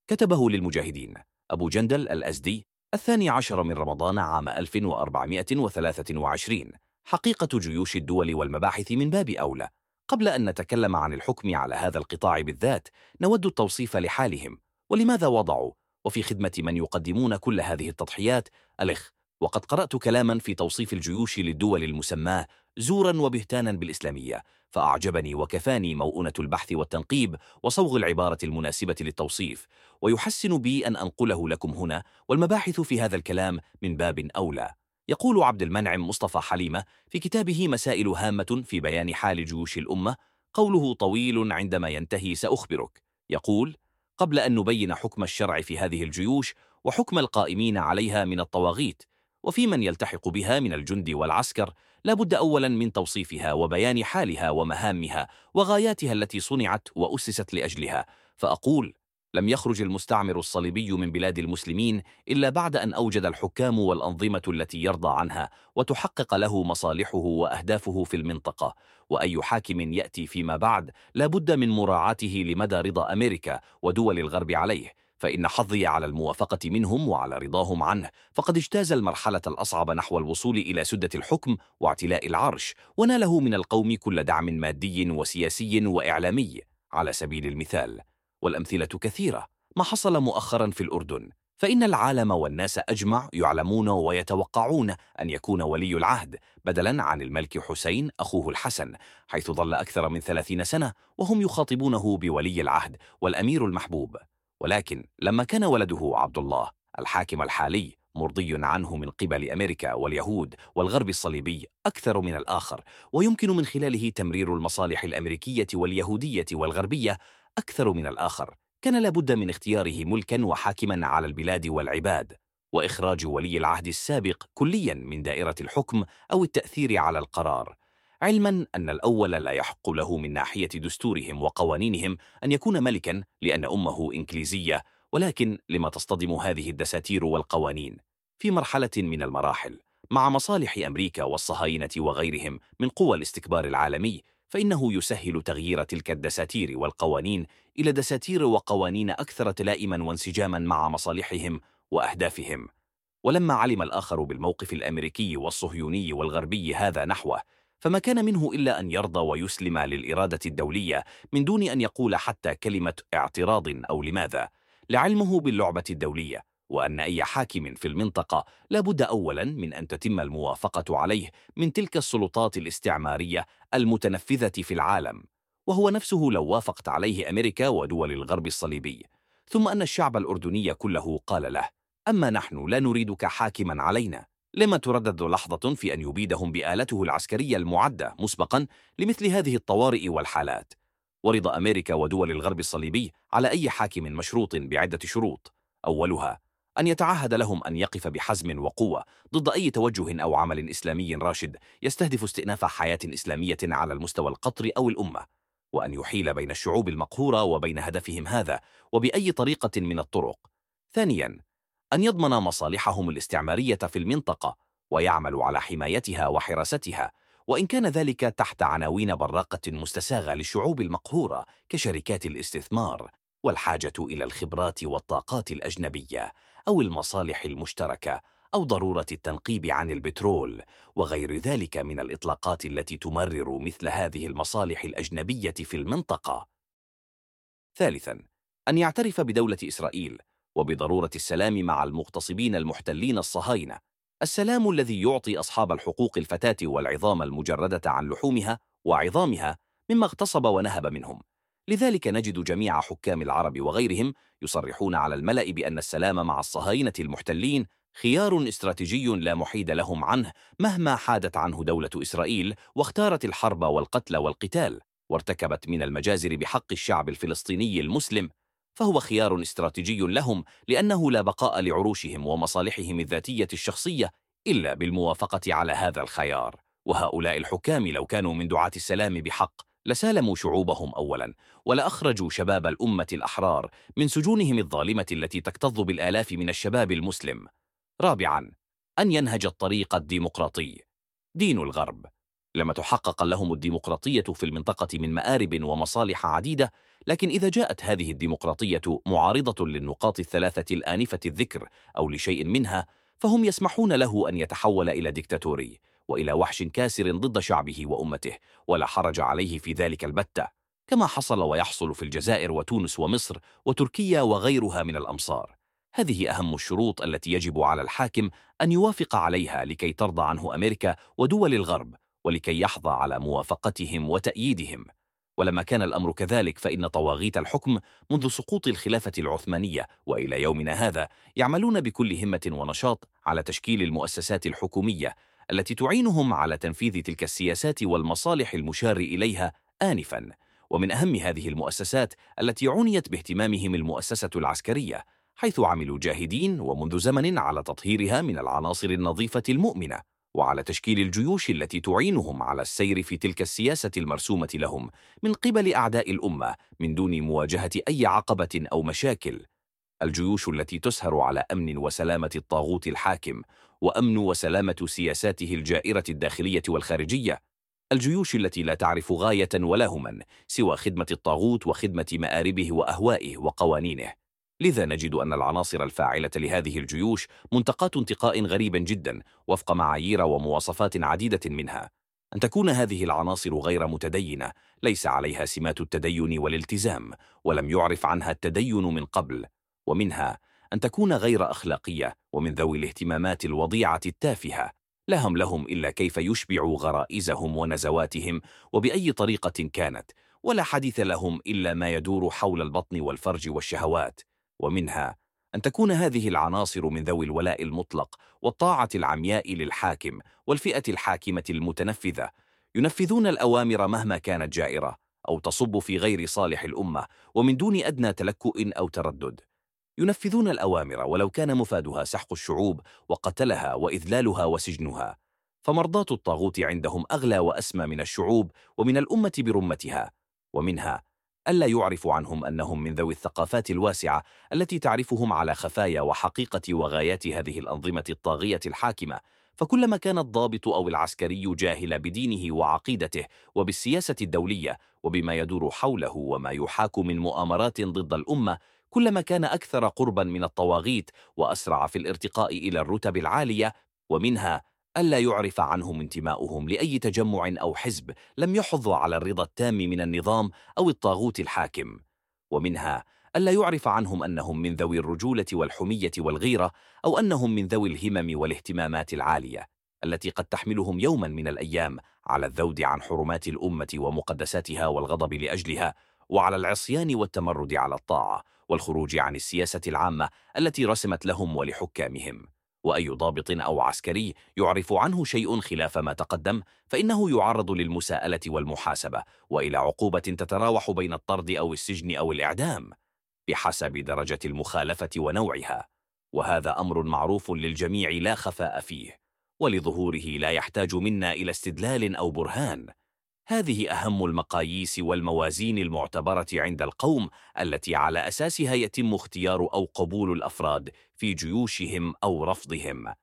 كتبه للمجاهدين أبو جندل الأزدي الثاني عشر من رمضان عام 1423 حقيقة جيوش الدول والمباحث من باب أولى. قبل أن نتكلم عن الحكم على هذا القطاع بالذات نود التوصيف لحالهم. ولماذا وضعوا؟ وفي خدمة من يقدمون كل هذه التضحيات الإخ وقد قرأت كلاما في توصيف الجيوش للدول المسماة زورا وبهتانا بالإسلامية. فأعجبني وكفاني موؤنة البحث والتنقيب وصوغ العبارة المناسبة للتوصيف ويحسن بي أن أنقله لكم هنا والمباحث في هذا الكلام من باب أولى. يقول عبد المنعم مصطفى حليمة في كتابه مسائل هامة في بيان حال جيوش الأمة قوله طويل عندما ينتهي سأخبرك. يقول قبل أن نبين حكم الشرع في هذه الجيوش وحكم القائمين عليها من الطواغيت وفي من يلتحق بها من الجند والعسكر لا بد أولا من توصيفها وبيان حالها ومهامها وغاياتها التي صنعت وأسست لأجلها. فأقول لم يخرج المستعمر الصليبي من بلاد المسلمين إلا بعد أن أوجد الحكام والأنظمة التي يرضى عنها وتحقق له مصالحه وأهدافه في المنطقة. وأي حاكم يأتي فيما بعد لا بد من مراعاته لمدى رضا أمريكا ودول الغرب عليه. فإن حظي على الموافقة منهم وعلى رضاهم عنه فقد اجتاز المرحلة الأصعب نحو الوصول إلى سدة الحكم واعتلاء العرش وناله من القوم كل دعم مادي وسياسي وإعلامي على سبيل المثال. والأمثلة كثيرة. ما حصل مؤخرا في الأردن فإن العالم والناس أجمع يعلمون ويتوقعون أن يكون ولي العهد بدلا عن الملك حسين أخوه الحسن حيث ظل أكثر من ثلاثين سنة وهم يخاطبونه بولي العهد والأمير المحبوب. ولكن لما كان ولده عبد الله الحاكم الحالي مرضي عنه من قبل أمريكا واليهود والغرب الصليبي أكثر من الآخر ويمكن من خلاله تمرير المصالح الأمريكية واليهودية والغربية أكثر من الآخر. كان لابد من اختياره ملكا وحاكما على البلاد والعباد وإخراج ولي العهد السابق كليا من دائرة الحكم أو التأثير على القرار. علما أن الأول لا يحق له من ناحية دستورهم وقوانينهم أن يكون ملكا لأن أمه إنكليزية ولكن لما تصطدم هذه الدساتير والقوانين؟ في مرحلة من المراحل مع مصالح أمريكا والصهاينة وغيرهم من قوى الاستكبار العالمي فإنه يسهل تغيير تلك الدساتير والقوانين إلى دساتير وقوانين أكثر تلائما وانسجاما مع مصالحهم وأهدافهم. ولما علم الآخر بالموقف الأمريكي والصهيوني والغربي هذا نحوه فما كان منه إلا أن يرضى ويسلم للإرادة الدولية من دون أن يقول حتى كلمة اعتراض أو لماذا. لعلمه باللعبة الدولية وأن أي حاكم في المنطقة لابد أولا من أن تتم الموافقة عليه من تلك السلطات الاستعمارية المتنفذة في العالم. وهو نفسه لو وافقت عليه أمريكا ودول الغرب الصليبي. ثم أن الشعب الأردني كله قال له أما نحن لا نريدك حاكما علينا. لما تردد لحظة في أن يبيدهم بآلته العسكرية المعدة مسبقا لمثل هذه الطوارئ والحالات. ورضا أمريكا ودول الغرب الصليبي على أي حاكم مشروط بعدة شروط. أولها أن يتعهد لهم أن يقف بحزم وقوة ضد أي توجه أو عمل إسلامي راشد يستهدف استئناف حياة إسلامية على المستوى القطري أو الأمة. وأن يحيل بين الشعوب المقهورة وبين هدفهم هذا وبأي طريقة من الطرق. ثانياً أن يضمن مصالحهم الاستعمارية في المنطقة ويعمل على حمايتها وحراستها وإن كان ذلك تحت عناوين براقة مستساغة للشعوب المقهورة كشركات الاستثمار والحاجة إلى الخبرات والطاقات الأجنبية أو المصالح المشتركة أو ضرورة التنقيب عن البترول وغير ذلك من الإطلاقات التي تمرر مثل هذه المصالح الأجنبية في المنطقة. ثالثاً، أن يعترف بدولة إسرائيل وبضرورة السلام مع المغتصبين المحتلين الصهاينة. السلام الذي يعطي أصحاب الحقوق الفتاة والعظام المجردة عن لحومها وعظامها مما اغتصب ونهب منهم. لذلك نجد جميع حكام العرب وغيرهم يصرحون على الملأ بأن السلام مع الصهاينة المحتلين خيار استراتيجي لا محيد لهم عنه مهما حادت عنه دولة إسرائيل واختارت الحرب والقتل والقتال وارتكبت من المجازر بحق الشعب الفلسطيني المسلم فهو خيار استراتيجي لهم لأنه لا بقاء لعروشهم ومصالحهم الذاتية الشخصية إلا بالموافقة على هذا الخيار. وهؤلاء الحكام لو كانوا من دعاة السلام بحق لسالموا شعوبهم أولا ولأخرجوا شباب الأمة الأحرار من سجونهم الظالمة التي تكتظ بالآلاف من الشباب المسلم. رابعا أن ينهج الطريق الديمقراطي. دين الغرب. لما تحقق لهم الديمقراطية في المنطقة من مآرب ومصالح عديدة لكن إذا جاءت هذه الديمقراطية معارضة للنقاط الثلاثة الآنفة الذكر أو لشيء منها فهم يسمحون له أن يتحول إلى ديكتاتوري وإلى وحش كاسر ضد شعبه وأمته ولا حرج عليه في ذلك البتة كما حصل ويحصل في الجزائر وتونس ومصر وتركيا وغيرها من الأمصار. هذه أهم الشروط التي يجب على الحاكم أن يوافق عليها لكي ترضى عنه أمريكا ودول الغرب ولكي يحظى على موافقتهم وتأييدهم. ولما كان الأمر كذلك فإن طواغيت الحكم منذ سقوط الخلافة العثمانية وإلى يومنا هذا يعملون بكل همة ونشاط على تشكيل المؤسسات الحكومية التي تعينهم على تنفيذ تلك السياسات والمصالح المشار إليها آنفاً. ومن أهم هذه المؤسسات التي عنيت باهتمامهم المؤسسة العسكرية حيث عملوا جاهدين ومنذ زمن على تطهيرها من العناصر النظيفة المؤمنة. وعلى تشكيل الجيوش التي تعينهم على السير في تلك السياسة المرسومة لهم من قبل أعداء الأمة من دون مواجهة أي عقبة أو مشاكل. الجيوش التي تسهر على أمن وسلامة الطاغوت الحاكم وأمن وسلامة سياساته الجائرة الداخلية والخارجية. الجيوش التي لا تعرف غاية ولا هما سوى خدمة الطاغوت وخدمة مآربه وأهوائه وقوانينه. لذا نجد أن العناصر الفاعلة لهذه الجيوش منتقات انتقاء غريبا جدا وفق معايير ومواصفات عديدة منها. أن تكون هذه العناصر غير متدينة ليس عليها سمات التدين والالتزام ولم يعرف عنها التدين من قبل ومنها أن تكون غير أخلاقية ومن ذوي الاهتمامات الوضيعة التافهة. لهم لهم إلا كيف يشبعوا غرائزهم ونزواتهم وبأي طريقة كانت ولا حديث لهم إلا ما يدور حول البطن والفرج والشهوات. ومنها أن تكون هذه العناصر من ذوي الولاء المطلق والطاعة العمياء للحاكم والفئة الحاكمة المتنفذة. ينفذون الأوامر مهما كانت جائرة أو تصب في غير صالح الأمة ومن دون أدنى تلكؤ أو تردد. ينفذون الأوامر ولو كان مفادها سحق الشعوب وقتلها وإذلالها وسجنها. فمرضاة الطاغوت عندهم أغلى وأسمى من الشعوب ومن الأمة برمتها. ومنها ألا يعرف عنهم أنهم من ذوي الثقافات الواسعة التي تعرفهم على خفايا وحقيقة وغايات هذه الأنظمة الطاغية الحاكمة. فكلما كان الضابط أو العسكري جاهل بدينه وعقيدته وبالسياسة الدولية وبما يدور حوله وما يحاك من مؤامرات ضد الأمة كلما كان أكثر قربا من الطواغيت وأسرع في الارتقاء إلى الرتب العالية ومنها ألا يعرف عنهم انتماؤهم لأي تجمع أو حزب لم يحظوا على الرضا التام من النظام أو الطاغوت الحاكم. ومنها ألا يعرف عنهم أنهم من ذوي الرجولة والحمية والغيرة أو أنهم من ذوي الهمم والاهتمامات العالية التي قد تحملهم يوما من الأيام على الذود عن حرمات الأمة ومقدساتها والغضب لأجلها وعلى العصيان والتمرد على الطاعة والخروج عن السياسة العامة التي رسمت لهم ولحكامهم. وأي ضابط أو عسكري يعرف عنه شيء خلاف ما تقدم فإنه يعرض للمساءلة والمحاسبة وإلى عقوبة تتراوح بين الطرد أو السجن أو الإعدام بحسب درجة المخالفة ونوعها. وهذا أمر معروف للجميع لا خفاء فيه ولظهوره لا يحتاج منا إلى استدلال أو برهان. هذه أهم المقاييس والموازين المعتبرة عند القوم التي على أساسها يتم اختيار أو قبول الأفراد في جيوشهم أو رفضهم.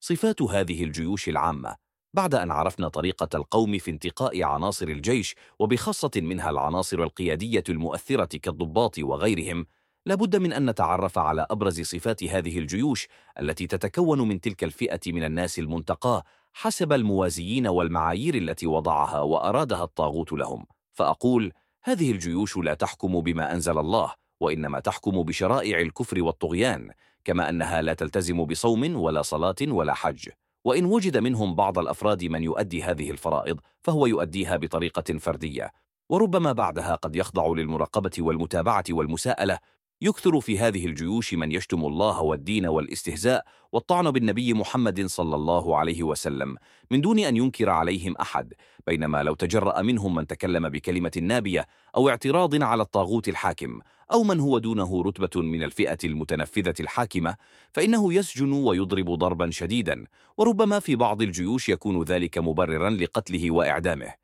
صفات هذه الجيوش العامة. بعد أن عرفنا طريقة القوم في انتقاء عناصر الجيش وبخاصة منها العناصر القيادية المؤثرة كالضباط وغيرهم لابد من أن نتعرف على أبرز صفات هذه الجيوش التي تتكون من تلك الفئة من الناس المنتقاة حسب الموازيين والمعايير التي وضعها وأرادها الطاغوت لهم فأقول هذه الجيوش لا تحكم بما أنزل الله وإنما تحكم بشرائع الكفر والطغيان كما أنها لا تلتزم بصوم ولا صلاة ولا حج. وإن وجد منهم بعض الأفراد من يؤدي هذه الفرائض فهو يؤديها بطريقة فردية. وربما بعدها قد يخضع للمراقبة والمتابعة والمساءلة يكثر في هذه الجيوش من يشتم الله والدين والاستهزاء والطعن بالنبي محمد صلى الله عليه وسلم من دون أن ينكر عليهم أحد بينما لو تجرأ منهم من تكلم بكلمة نابية أو اعتراض على الطاغوت الحاكم أو من هو دونه رتبة من الفئة المتنفذة الحاكمة فإنه يسجن ويضرب ضربا شديدا وربما في بعض الجيوش يكون ذلك مبررا لقتله وإعدامه.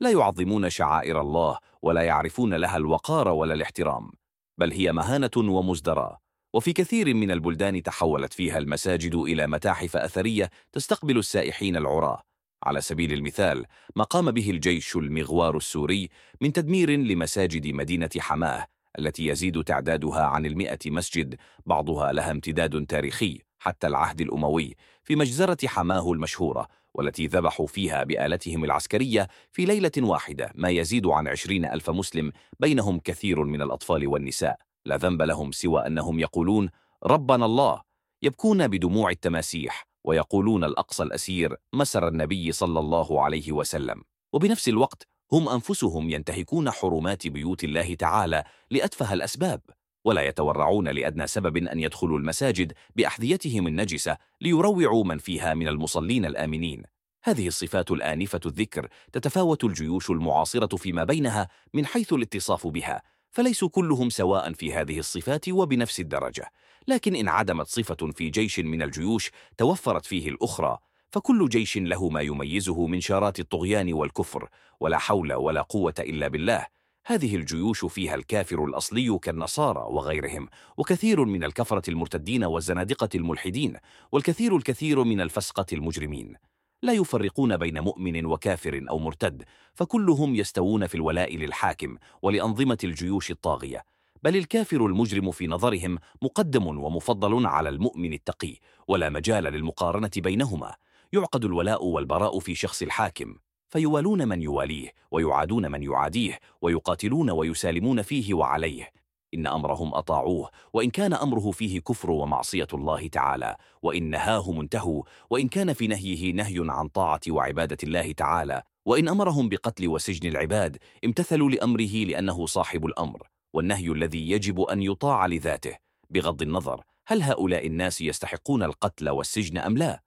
لا يعظمون شعائر الله ولا يعرفون لها الوقار ولا الاحترام. بل هي مهانة ومزدرى. وفي كثير من البلدان تحولت فيها المساجد إلى متاحف أثرية تستقبل السائحين العراة على سبيل المثال ما قام به الجيش المغوار السوري من تدمير لمساجد مدينة حماة التي يزيد تعدادها عن المئة مسجد بعضها لها امتداد تاريخي حتى العهد الأموي في مجزرة حماة المشهورة. والتي ذبحوا فيها بآلتهم العسكرية في ليلة واحدة ما يزيد عن عشرين ألف مسلم بينهم كثير من الأطفال والنساء. لا ذنب لهم سوى أنهم يقولون ربنا الله! يبكون بدموع التماسيح ويقولون الأقصى الأسير مسر النبي صلى الله عليه وسلم. وبنفس الوقت هم أنفسهم ينتهكون حرمات بيوت الله تعالى لأتفه الأسباب. ولا يتورعون لأدنى سبب أن يدخلوا المساجد بأحذيتهم النجسة ليروعوا من فيها من المصلين الآمنين. هذه الصفات الآنفة الذكر تتفاوت الجيوش المعاصرة فيما بينها من حيث الاتصاف بها فليسوا كلهم سواء في هذه الصفات وبنفس الدرجة. لكن إن عدمت صفة في جيش من الجيوش توفرت فيه الأخرى فكل جيش له ما يميزه من شارات الطغيان والكفر ولا حول ولا قوة إلا بالله. هذه الجيوش فيها الكافر الأصلي كالنصارى وغيرهم وكثير من الكفرة المرتدين والزنادقة الملحدين والكثير الكثير من الفسقة المجرمين. لا يفرقون بين مؤمن وكافر أو مرتد فكلهم يستوون في الولاء للحاكم ولأنظمة الجيوش الطاغية. بل الكافر المجرم في نظرهم مقدم ومفضل على المؤمن التقي ولا مجال للمقارنة بينهما. يعقد الولاء والبراء في شخص الحاكم. فيوالون من يواليه ويعادون من يعاديه ويقاتلون ويسالمون فيه وعليه. إن أمرهم أطاعوه وإن كان أمره فيه كفر ومعصية الله تعالى. وإن نهاه منتهوا وإن كان في نهيه نهي عن طاعة وعبادة الله تعالى. وإن أمرهم بقتل وسجن العباد امتثلوا لأمره لأنه صاحب الأمر. والنهي الذي يجب أن يطاع لذاته. بغض النظر هل هؤلاء الناس يستحقون القتل والسجن أم لا؟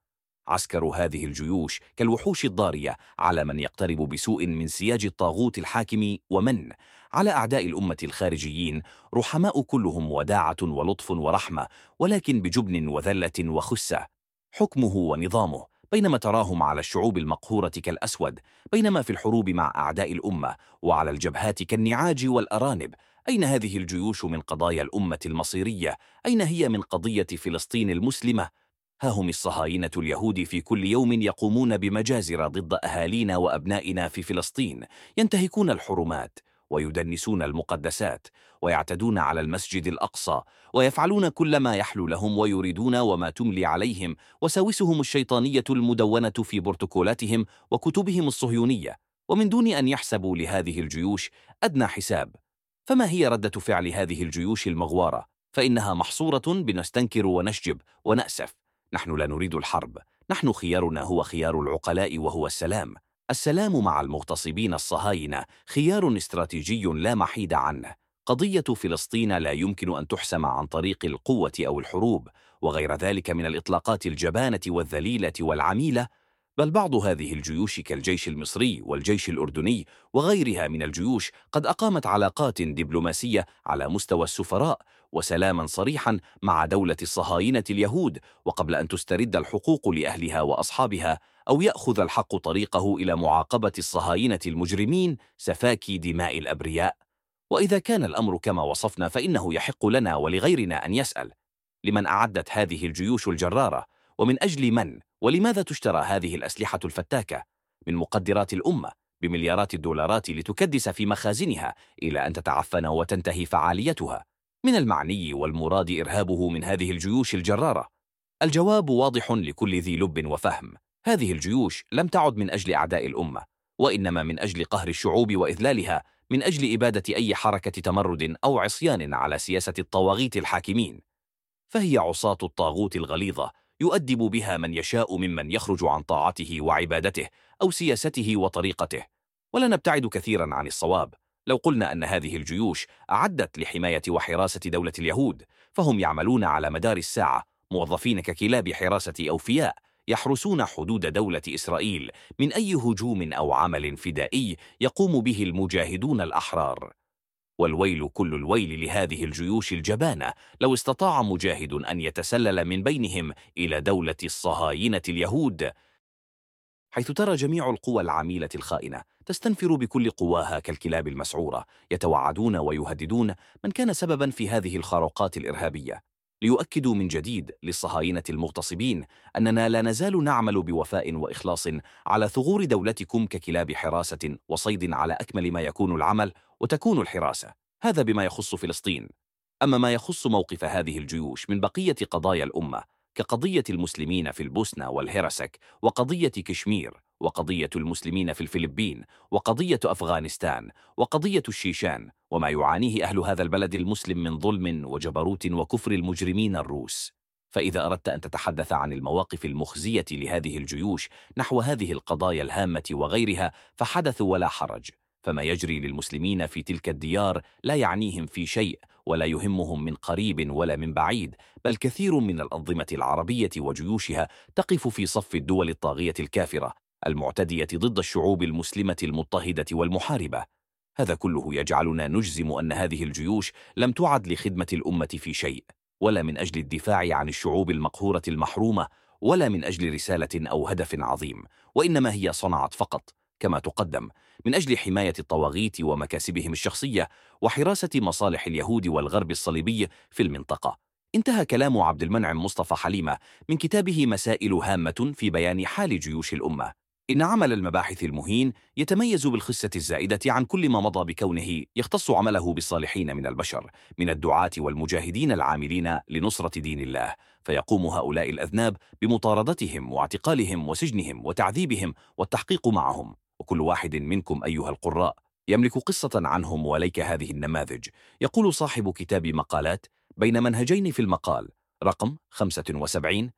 عسكر هذه الجيوش كالوحوش الضارية على من يقترب بسوء من سياج الطاغوت الحاكم ومن على أعداء الأمة الخارجيين رحماء كلهم وداعة ولطف ورحمة ولكن بجبن وذلة وخسة حكمه ونظامه بينما تراهم على الشعوب المقهورة كالأسود بينما في الحروب مع أعداء الأمة وعلى الجبهات كالنعاج والأرانب أين هذه الجيوش من قضايا الأمة المصيرية؟ أين هي من قضية فلسطين المسلمة؟ ها هم الصهاينة اليهود في كل يوم يقومون بمجازر ضد أهالينا وأبنائنا في فلسطين ينتهكون الحرمات ويدنسون المقدسات ويعتدون على المسجد الأقصى ويفعلون كل ما يحلو لهم ويريدون وما تملي عليهم وساوسهم الشيطانية المدونة في بروتوكولاتهم وكتبهم الصهيونية. ومن دون أن يحسبوا لهذه الجيوش أدنى حساب. فما هي ردة فعل هذه الجيوش المغوارة؟ فإنها محصورة بنستنكر ونشجب ونأسف. نحن لا نريد الحرب نحن خيارنا هو خيار العقلاء وهو السلام. السلام مع المغتصبين الصهاينة خيار استراتيجي لا محيد عنه. قضية فلسطين لا يمكن أن تحسم عن طريق القوة أو الحروب وغير ذلك من الإطلاقات الجبانة والذليلة والعميلة بل بعض هذه الجيوش كالجيش المصري والجيش الأردني وغيرها من الجيوش قد أقامت علاقات دبلوماسية على مستوى السفراء وسلاما صريحا مع دولة الصهاينة اليهود وقبل أن تسترد الحقوق لأهلها وأصحابها أو يأخذ الحق طريقه إلى معاقبة الصهاينة المجرمين سفاكي دماء الأبرياء. وإذا كان الأمر كما وصفنا فإنه يحق لنا ولغيرنا أن يسأل. لمن أعدت هذه الجيوش الجرارة؟ ومن أجل من؟ ولماذا تشترى هذه الأسلحة الفتاكة؟ من مقدرات الأمة بمليارات الدولارات لتكدس في مخازنها إلى أن تتعفن وتنتهي فعاليتها. من المعني والمراد إرهابه من هذه الجيوش الجرارة. الجواب واضح لكل ذي لب وفهم. هذه الجيوش لم تعد من أجل أعداء الأمة وإنما من أجل قهر الشعوب وإذلالها من أجل إبادة أي حركة تمرد أو عصيان على سياسة الطواغيت الحاكمين. فهي عصاة الطاغوت الغليظة يؤدب بها من يشاء ممن يخرج عن طاعته وعبادته أو سياسته وطريقته. ولا نبتعد كثيرا عن الصواب. لو قلنا أن هذه الجيوش أعدت لحماية وحراسة دولة اليهود فهم يعملون على مدار الساعة موظفين ككلاب حراسة أوفياء يحرسون حدود دولة إسرائيل من أي هجوم أو عمل فدائي يقوم به المجاهدون الأحرار. والويل كل الويل لهذه الجيوش الجبانة لو استطاع مجاهد أن يتسلل من بينهم إلى دولة الصهاينة اليهود. حيث ترى جميع القوى العميلة الخائنة تستنفر بكل قواها كالكلاب المسعورة يتوعدون ويهددون من كان سببا في هذه الخروقات الإرهابية. ليؤكدوا من جديد للصهاينة المغتصبين أننا لا نزال نعمل بوفاء وإخلاص على ثغور دولتكم ككلاب حراسة وصيد على أكمل ما يكون العمل وتكون الحراسة. هذا بما يخص فلسطين. أما ما يخص موقف هذه الجيوش من بقية قضايا الأمة كقضية المسلمين في البوسنة والهرسك وقضية كشمير وقضية المسلمين في الفلبين وقضية أفغانستان وقضية الشيشان وما يعانيه أهل هذا البلد المسلم من ظلم وجبروت وكفر المجرمين الروس. فإذا أردت أن تتحدث عن المواقف المخزية لهذه الجيوش نحو هذه القضايا الهامة وغيرها فحدث ولا حرج. فما يجري للمسلمين في تلك الديار لا يعنيهم في شيء ولا يهمهم من قريب ولا من بعيد بل كثير من الأنظمة العربية وجيوشها تقف في صف الدول الطاغية الكافرة. المعتدية ضد الشعوب المسلمة المضطهدة والمحاربة. هذا كله يجعلنا نجزم أن هذه الجيوش لم تعد لخدمة الأمة في شيء ولا من أجل الدفاع عن الشعوب المقهورة المحرومة ولا من أجل رسالة أو هدف عظيم وإنما هي صنعت فقط كما تقدم من أجل حماية الطواغيت ومكاسبهم الشخصية وحراسة مصالح اليهود والغرب الصليبي في المنطقة. انتهى كلام عبد المنعم مصطفى حليمة من كتابه مسائل هامة في بيان حال جيوش الأمة. إن عمل المباحث المهين يتميز بالخسة الزائدة عن كل ما مضى بكونه يختص عمله بالصالحين من البشر من الدعاة والمجاهدين العاملين لنصرة دين الله. فيقوم هؤلاء الأذناب بمطاردتهم واعتقالهم وسجنهم وتعذيبهم والتحقيق معهم. وكل واحد منكم أيها القراء يملك قصة عنهم وليك هذه النماذج. يقول صاحب كتاب مقالات بين منهجين في المقال رقم 75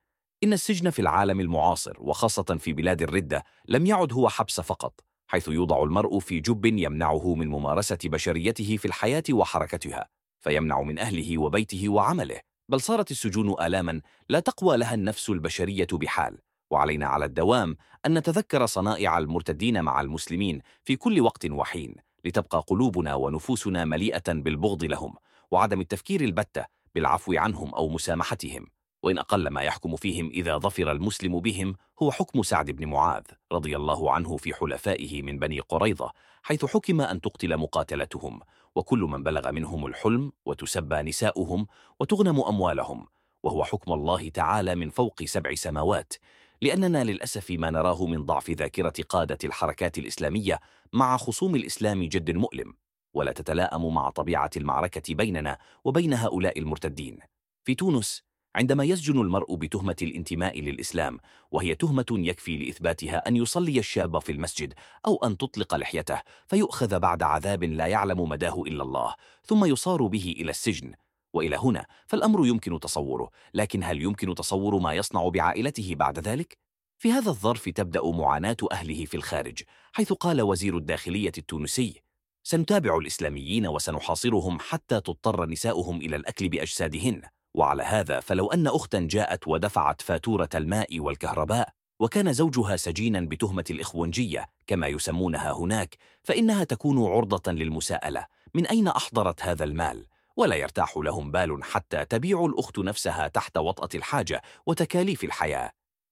إن السجن في العالم المعاصر وخاصة في بلاد الردة لم يعد هو حبس فقط حيث يوضع المرء في جب يمنعه من ممارسة بشريته في الحياة وحركتها فيمنع من أهله وبيته وعمله. بل صارت السجون آلاما لا تقوى لها النفس البشرية بحال وعلينا على الدوام أن نتذكر صنائع المرتدين مع المسلمين في كل وقت وحين لتبقى قلوبنا ونفوسنا مليئة بالبغض لهم وعدم التفكير البتة بالعفو عنهم أو مسامحتهم. وإن أقل ما يحكم فيهم إذا ظفر المسلم بهم هو حكم سعد بن معاذ رضي الله عنه في حلفائه من بني قريظة حيث حكم أن تقتل مقاتلتهم وكل من بلغ منهم الحلم وتسبى نساؤهم وتغنم أموالهم وهو حكم الله تعالى من فوق سبع سماوات لأننا للأسف ما نراه من ضعف ذاكرة قادة الحركات الإسلامية مع خصوم الإسلام جد مؤلم ولا تتلائم مع طبيعة المعركة بيننا وبين هؤلاء المرتدين. في تونس عندما يسجن المرء بتهمة الانتماء للإسلام وهي تهمة يكفي لإثباتها أن يصلي الشاب في المسجد أو أن تطلق لحيته فيؤخذ بعد عذاب لا يعلم مداه إلا الله ثم يصار به إلى السجن وإلى هنا فالأمر يمكن تصوره لكن هل يمكن تصور ما يصنع بعائلته بعد ذلك؟ في هذا الظرف تبدأ معاناة أهله في الخارج حيث قال وزير الداخلية التونسي سنتابع الإسلاميين وسنحاصرهم حتى تضطر نساؤهم إلى الأكل بأجسادهن وعلى هذا فلو أن أختا جاءت ودفعت فاتورة الماء والكهرباء وكان زوجها سجينا بتهمة الإخوانجية كما يسمونها هناك فإنها تكون عرضة للمساءلة من أين أحضرت هذا المال؟ ولا يرتاح لهم بال حتى تبيع الأخت نفسها تحت وطأة الحاجة وتكاليف الحياة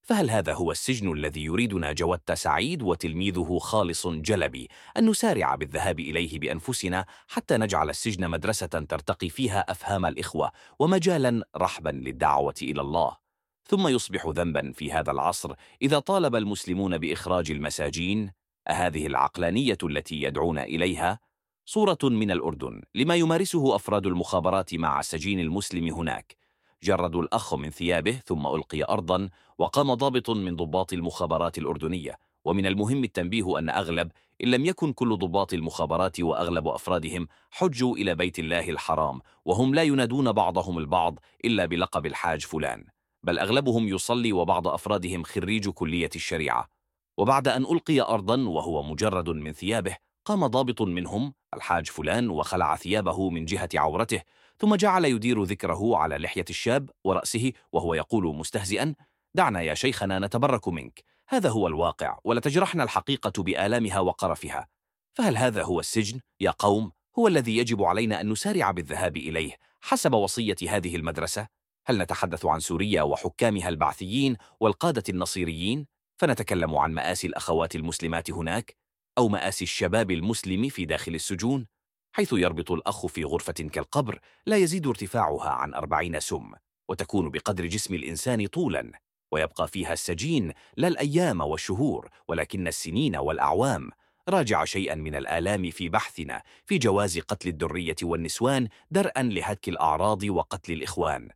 فهل هذا هو السجن الذي يريدنا جودت سعيد وتلميذه خالص جلبي أن نسارع بالذهاب إليه بأنفسنا حتى نجعل السجن مدرسة ترتقي فيها أفهام الإخوة ومجالا رحبا للدعوة إلى الله؟ ثم يصبح ذنبا في هذا العصر إذا طالب المسلمون بإخراج المساجين؟ أهذه العقلانية التي يدعون إليها؟ صورة من الأردن لما يمارسه أفراد المخابرات مع السجين المسلم هناك. جردوا الأخ من ثيابه ثم ألقي أرضا وقام ضابط من ضباط المخابرات الأردنية. ومن المهم التنبيه أن أغلب إن لم يكن كل ضباط المخابرات وأغلب أفرادهم حجوا إلى بيت الله الحرام وهم لا ينادون بعضهم البعض إلا بلقب الحاج فلان. بل أغلبهم يصلي وبعض أفرادهم خريج كلية الشريعة. وبعد أن ألقي أرضا وهو مجرد من ثيابه قام ضابط منهم الحاج فلان وخلع ثيابه من جهة عورته ثم جعل يدير ذكره على لحية الشاب ورأسه وهو يقول مستهزئا دعنا يا شيخنا نتبرك منك هذا هو الواقع ولتجرحنا الحقيقة بآلامها وقرفها فهل هذا هو السجن يا قوم هو الذي يجب علينا أن نسارع بالذهاب إليه حسب وصية هذه المدرسة؟ هل نتحدث عن سوريا وحكامها البعثيين والقادة النصيريين؟ فنتكلم عن مآسي الأخوات المسلمات هناك؟ أو مآسي الشباب المسلم في داخل السجون؟ حيث يربط الأخ في غرفة كالقبر لا يزيد ارتفاعها عن أربعين سم وتكون بقدر جسم الإنسان طولا ويبقى فيها السجين لا الأيام والشهور ولكن السنين والأعوام. راجع شيئا من الآلام في بحثنا في جواز قتل الدرية والنسوان درءا لهتك الأعراض وقتل الإخوان.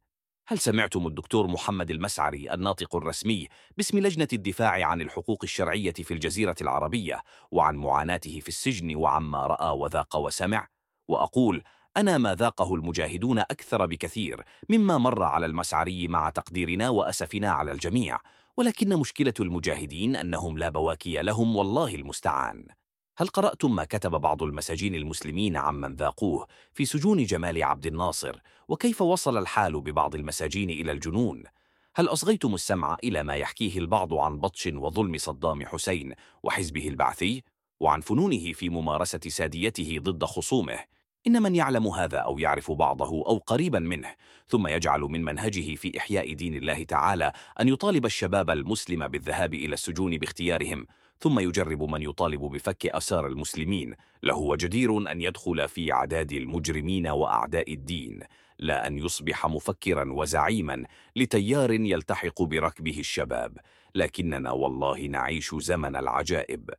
هل سمعتم الدكتور محمد المسعري الناطق الرسمي باسم لجنة الدفاع عن الحقوق الشرعية في الجزيرة العربية وعن معاناته في السجن وعما رأى وذاق وسمع؟ وأقول أنا ما ذاقه المجاهدون أكثر بكثير مما مر على المسعري مع تقديرنا وأسفنا على الجميع ولكن مشكلة المجاهدين أنهم لا بواكي لهم والله المستعان هل قرأتم ما كتب بعض المساجين المسلمين عمن ذاقوه في سجون جمال عبد الناصر؟ وكيف وصل الحال ببعض المساجين إلى الجنون؟ هل أصغيتم السمع إلى ما يحكيه البعض عن بطش وظلم صدام حسين وحزبه البعثي؟ وعن فنونه في ممارسة ساديته ضد خصومه؟ إن من يعلم هذا أو يعرف بعضه أو قريبا منه ثم يجعل من منهجه في إحياء دين الله تعالى أن يطالب الشباب المسلم بالذهاب إلى السجون باختيارهم ثم يجرب من يطالب بفك أسار المسلمين. لهو جدير أن يدخل في عداد المجرمين وأعداء الدين. لا أن يصبح مفكرا وزعيما لتيار يلتحق بركبه الشباب. لكننا والله نعيش زمن العجائب.